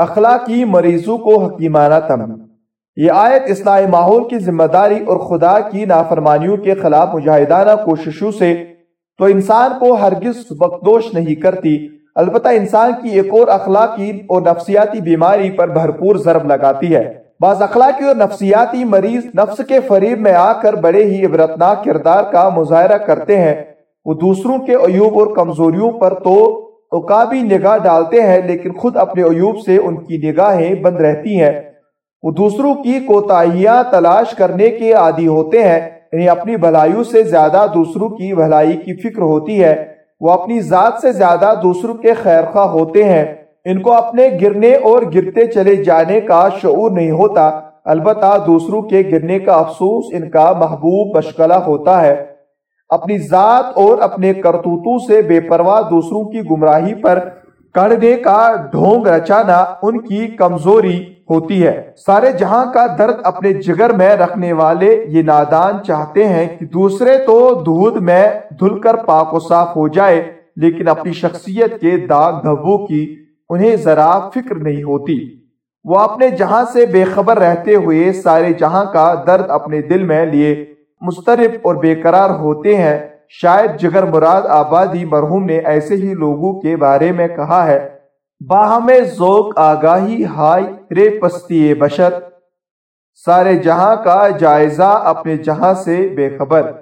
اخلاقی مریضوں کو حکیمانہ تم۔ یہ آیت اصلاح ماحول کی ذمہ داری اور خدا کی نافرمانیوں کے خلاف مجاہدانہ کوششوں سے تو انسان کو ہرگز بخدوش نہیں کرتی۔ البتہ انسان کی ایک اور اخلاقی اور نفسیاتی بیماری پر بھرپور ضرب لگاتی ہے۔ بعض اخلاقی اور نفسیاتی مریض نفس کے فریب میں آ کر بڑے ہی عبرتناک کردار کا مظاہرہ کرتے ہیں۔ وہ دوسروں کے عیوب اور کمزوریوں پر تو اقابی نگاہ ڈالتے ہیں، لیکن خود اپنے عیوب سے ان کی نگاہیں بند رہتی ہیں۔ وہ دوسروں کی کوتاہیاں تلاش کرنے کے عادی ہوتے ہیں یعنی اپنی بھلائیوں سے زیادہ دوسروں کی بھلائی کی فکر ہوتی ہے۔ وہ اپنی ذات سے زیادہ دوسروں کے خیرخواہ ہوتے ہیں۔ ان کو اپنے گرنے اور گرتے چلے جانے کا شعور نہیں ہوتا۔ البتہ دوسروں کے گرنے کا افسوس ان کا محبوب مشغلہ ہوتا ہے۔ اپنی ذات اور اپنے کرتوتوں سے بے پرواہ دوسروں کی گمراہی پر کڑنے کا ڈھونگ رچانا ان کی کمزوری ہوتی ہے۔ سارے جہاں کا درد اپنے جگر میں رکھنے والے یہ نادان چاہتے ہیں کہ دوسرے تو دودھ میں دھل کر پاک و صاف ہو جائے، لیکن اپنی شخصیت کے داغ دھبوں کی انہیں ذرا فکر نہیں ہوتی۔ وہ اپنے جہاں سے بے خبر رہتے ہوئے سارے جہاں کا درد اپنے دل میں لیے مسترب اور بے قرار ہوتے ہیں۔ شاید جگر مراد آبادی مرحوم نے ایسے ہی لوگوں کے بارے میں کہا ہے۔ باہم ذوق آگاہی ہائی رے پستی بشر۔ سارے جہاں کا جائزہ اپنے جہاں سے بے خبر۔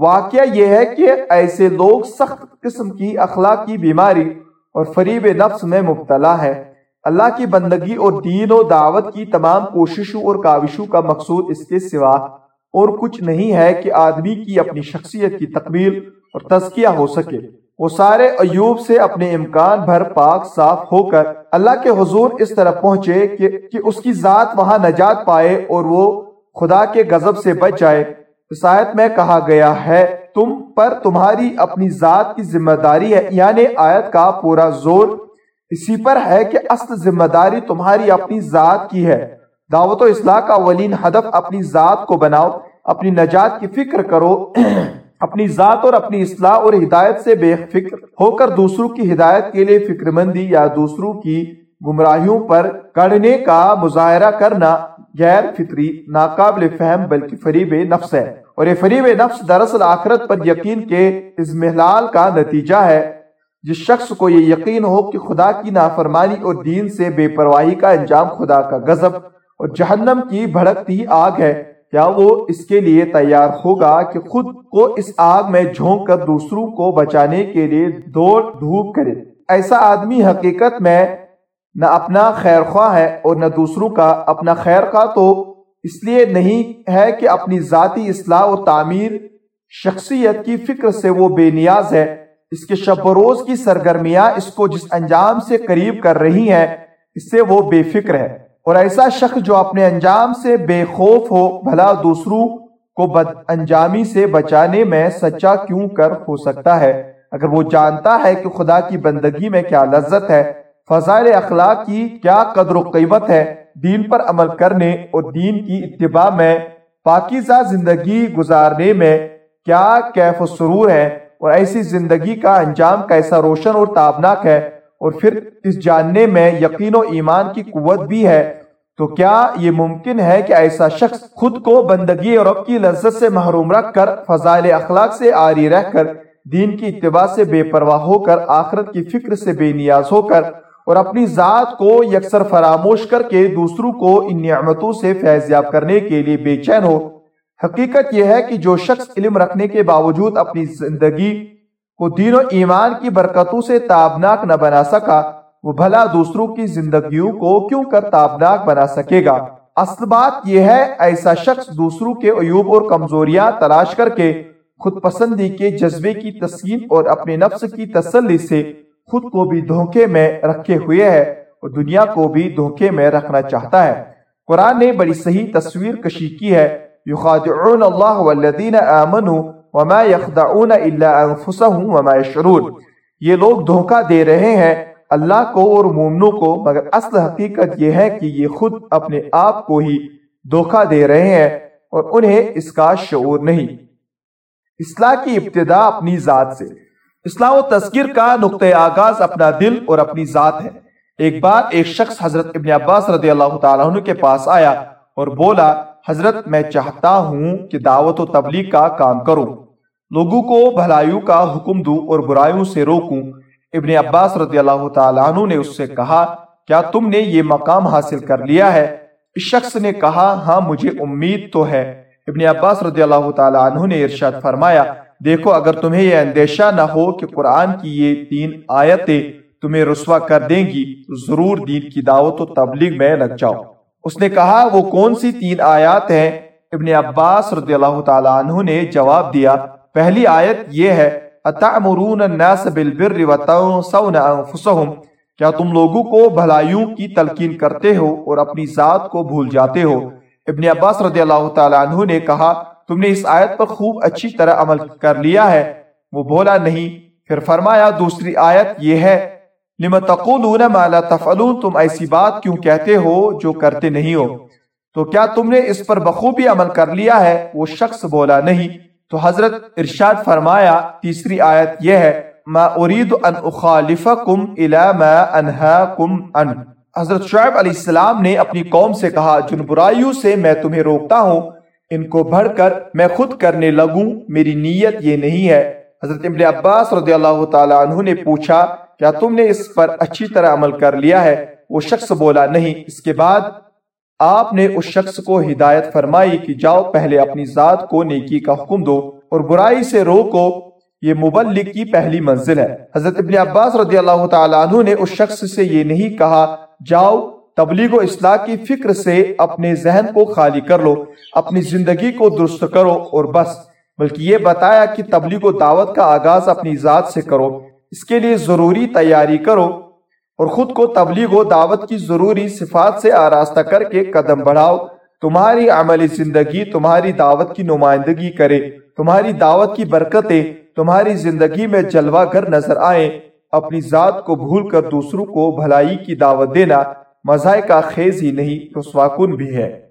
واقعہ یہ ہے کہ ایسے لوگ سخت قسم کی اخلاقی بیماری اور فریب نفس میں مبتلا ہے اللہ کی بندگی اور دین و دعوت کی تمام کوششوں اور کاوشوں کا مقصود اس کے سوا اور کچھ نہیں ہے کہ آدمی کی اپنی شخصیت کی تقبیل اور تزکیہ ہو سکے۔ وہ سارے ایوب سے اپنے امکان بھر پاک صاف ہو کر اللہ کے حضور اس طرح پہنچے کہ, کہ اس کی ذات وہاں نجات پائے اور وہ خدا کے غضب سے بچ جائے۔ سایت میں کہا گیا ہے تم پر تمہاری اپنی ذات کی ذمہ داری ہے۔ یعنی آیت کا پورا زور اسی پر ہے کہ اصل ذمہ داری تمہاری اپنی ذات کی ہے۔ دعوت و اصلاح کا ولین ہدف اپنی ذات کو بناؤ، اپنی نجات کی فکر کرو، اپنی ذات اور اپنی اصلاح اور ہدایت سے بے فکر ہو کر دوسروں کی ہدایت کے لیے فکر مندی یا دوسروں کی گمراہیوں پر کڑنے کا مظاہرہ کرنا غیر فطری، ناقابل فہم بلکہ فریب نفس ہے۔ اور یہ فریب نفس دراصل آخرت پر یقین کے ازمحلال کا نتیجہ ہے۔ جس شخص کو یہ یقین ہو کہ خدا کی نافرمانی اور دین سے بے پرواہی کا انجام خدا کا غضب اور جہنم کی بھڑکتی آگ ہے، کیا وہ اس کے لیے تیار ہوگا کہ خود کو اس آگ میں جھونک کر دوسروں کو بچانے کے لیے دوڑ دھوپ کرے؟ ایسا آدمی حقیقت میں نہ اپنا خیر خواہ ہے اور نہ دوسروں کا اپنا خیر خواہ تو اس لیے نہیں ہے کہ اپنی ذاتی اصلاح و تعمیر، شخصیت کی فکر سے وہ بے نیاز ہے۔ اس کے شب و روز کی سرگرمیاں اس کو جس انجام سے قریب کر رہی ہیں، اس سے وہ بے فکر ہے۔ اور ایسا شخص جو اپنے انجام سے بے خوف ہو، بھلا دوسروں کو بد انجامی سے بچانے میں سچا کیوں کر ہو سکتا ہے؟ اگر وہ جانتا ہے کہ خدا کی بندگی میں کیا لذت ہے، فضائل اخلاق کی کیا قدر و قیمت ہے، دین پر عمل کرنے اور دین کی اتباع میں پاکیزہ زندگی گزارنے میں کیا کیف و سرور ہے؟ اور ایسی زندگی کا انجام کیسا روشن اور تابناک ہے؟ اور پھر اس جاننے میں یقین و ایمان کی قوت بھی ہے، تو کیا یہ ممکن ہے کہ ایسا شخص خود کو بندگی اور رب کی لذت سے محروم رکھ کر فضائل اخلاق سے آری رہ کر، دین کی اتباع سے بے پرواہ ہو کر، آخرت کی فکر سے بے نیاز ہو کر، اور اپنی ذات کو یکسر فراموش کر کے دوسروں کو ان نعمتوں سے فیضیاب کرنے کے لیے بے چین ہو؟ حقیقت یہ ہے کہ جو شخص علم رکھنے کے باوجود اپنی زندگی کو دین و ایمان کی برکتوں سے تابناک نہ بنا سکا، وہ بھلا دوسروں کی زندگیوں کو کیوں کر تابناک بنا سکے گا؟ اصل بات یہ ہے، ایسا شخص دوسروں کے عیوب اور کمزوریاں تلاش کر کے خود پسندی کے جذبے کی تسکین اور اپنے نفس کی تسلی سے خود کو بھی دھوکے میں رکھے ہوئے ہے اور دنیا کو بھی دھوکے میں رکھنا چاہتا ہے۔ قرآن نے بڑی صحیح تصویر کشی کی ہے، یخادعون اللہ والذین آمنوا وما یخدعون الا انفسهم وما یشعرون یہ لوگ دھوکہ دے رہے ہیں اللہ کو اور مومنوں کو، مگر اصل حقیقت یہ ہے کہ یہ خود اپنے آپ کو ہی دھوکہ دے رہے ہیں اور انہیں اس کا شعور نہیں۔ اصلاح کی ابتدا اپنی ذات سے۔ اسلام و تذکر کا نقطۂ آغاز اپنا دل اور اپنی ذات ہے۔ ایک بار ایک شخص حضرت ابن عباس رضی اللہ تعالیٰ عنہ کے پاس آیا اور بولا، حضرت، میں چاہتا ہوں کہ دعوت و تبلیغ کا کام کروں۔ لوگوں کو بھلائیوں کا حکم دوں اور برائیوں سے روکوں۔ ابن عباس رضی اللہ تعالیٰ عنہ نے اس سے کہا، کیا تم نے یہ مقام حاصل کر لیا ہے؟ اس شخص نے کہا ہاں مجھے امید تو ہے۔ ابن عباس رضی اللہ تعالیٰ عنہ نے ارشاد فرمایا، دیکھو، اگر تمہیں یہ اندیشہ نہ ہو کہ قرآن کی یہ تین آیتیں تمہیں رسوا کر دیں گی، ضرور دین کی دعوت و تبلیغ میں لگ جاؤ۔ اس نے کہا، وہ کون سی تین آیات ہیں؟ ابن عباس رضی اللہ تعالیٰ عنہ نے جواب دیا پہلی آیت یہ ہے، اتعمرون الناس بالبر وتنسون انفسهم کیا تم لوگوں کو بھلائیوں کی تلقین کرتے ہو اور اپنی ذات کو بھول جاتے ہو؟ ابن عباس رضی اللہ تعالی عنہ نے کہا، تم نے اس آیت پر خوب اچھی طرح عمل کر لیا ہے۔ وہ بولا، نہیں۔ پھر فرمایا، دوسری آیت یہ ہے لما تقولون ما لا تفعلون؟ تم ایسی بات کیوں کہتے ہو جو کرتے نہیں ہو؟ تو کیا تم نے اس پر بخوبی عمل کر لیا ہے؟ وہ شخص بولا، نہیں۔ تو حضرت ارشاد فرمایا، تیسری آیت یہ ہے، ما اريد ان اخالفكم الى ما انهاكم عن. حضرت شعیب علیہ السلام نے اپنی قوم سے کہا، جن برائیوں سے میں تمہیں روکتا ہوں، ان کو بڑھ کر میں خود کرنے لگوں، میری نیت یہ نہیں ہے. حضرت ابن عباس رضی اللہ تعالی عنہ نے پوچھا، کیا تم نے اس پر اچھی طرح عمل کر لیا ہے؟ وہ شخص بولا، نہیں، اس کے بعد آپ نے اس شخص کو ہدایت فرمائی کہ جاؤ پہلے اپنی ذات کو نیکی کا حکم دو اور برائی سے روکو۔ یہ مبلغ کی پہلی منزل ہے۔ حضرت ابن عباس رضی اللہ تعالیٰ عنہ نے اس شخص سے یہ نہیں کہا، جاؤ تبلیغ و اصلاح کی فکر سے اپنے ذہن کو خالی کر لو، اپنی زندگی کو درست کرو اور بس۔ بلکہ یہ بتایا کہ تبلیغ و دعوت کا آغاز اپنی ذات سے کرو، اس کے لیے ضروری تیاری کرو۔ اور خود کو تبلیغ و دعوت کی ضروری صفات سے آراستہ کر کے قدم بڑھاؤ۔ تمہاری عملی زندگی تمہاری دعوت کی نمائندگی کرے۔ تمہاری دعوت کی برکتیں تمہاری زندگی میں جلوہ گر نظر آئیں اپنی ذات کو بھول کر دوسروں کو بھلائی کی دعوت دینا مزائے کا خیز ہی نہیں رسواکن بھی ہے۔